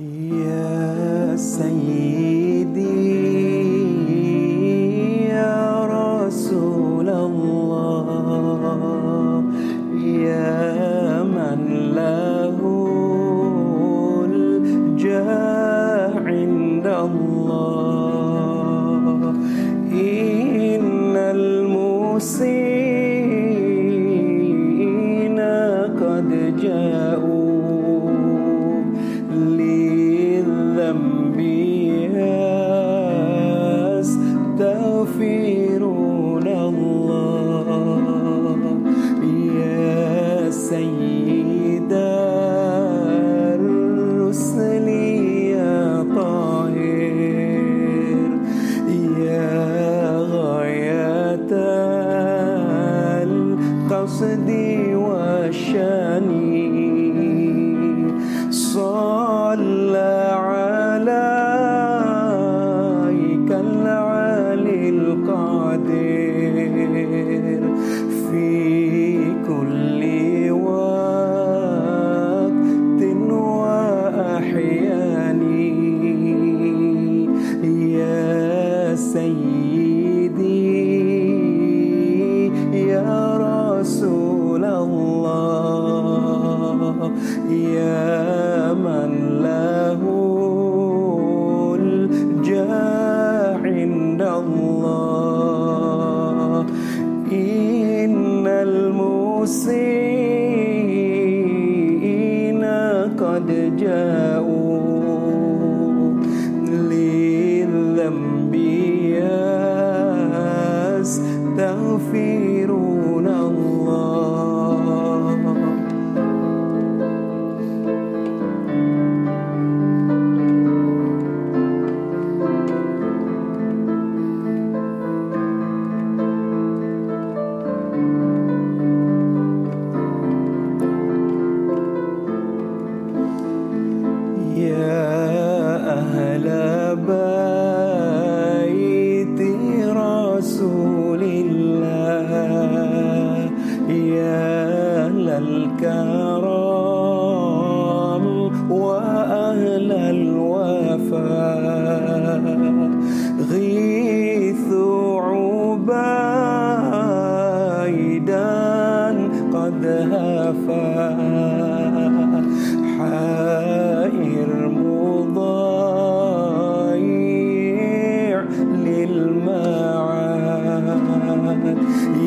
يا سيدي يا رسول الله يا من له الجاه عند الله. إن المسيء القصد والشان الله يا من له الجاه عند الله. إن المسيء قد جاءوا للذنب أهل الكرم وأهل الوفاء. غيثوا عبيدا قد هفا. حائر مضايع للمعاد.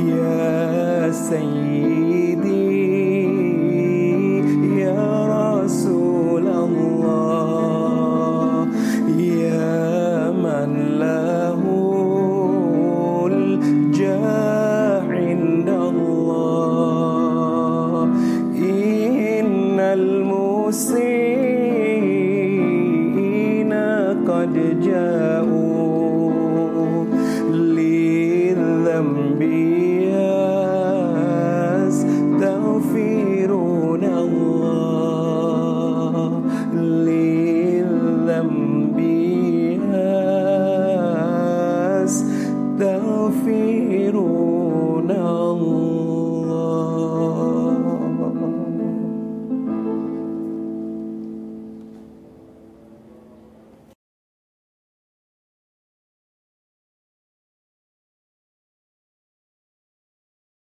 يا سيدي did you?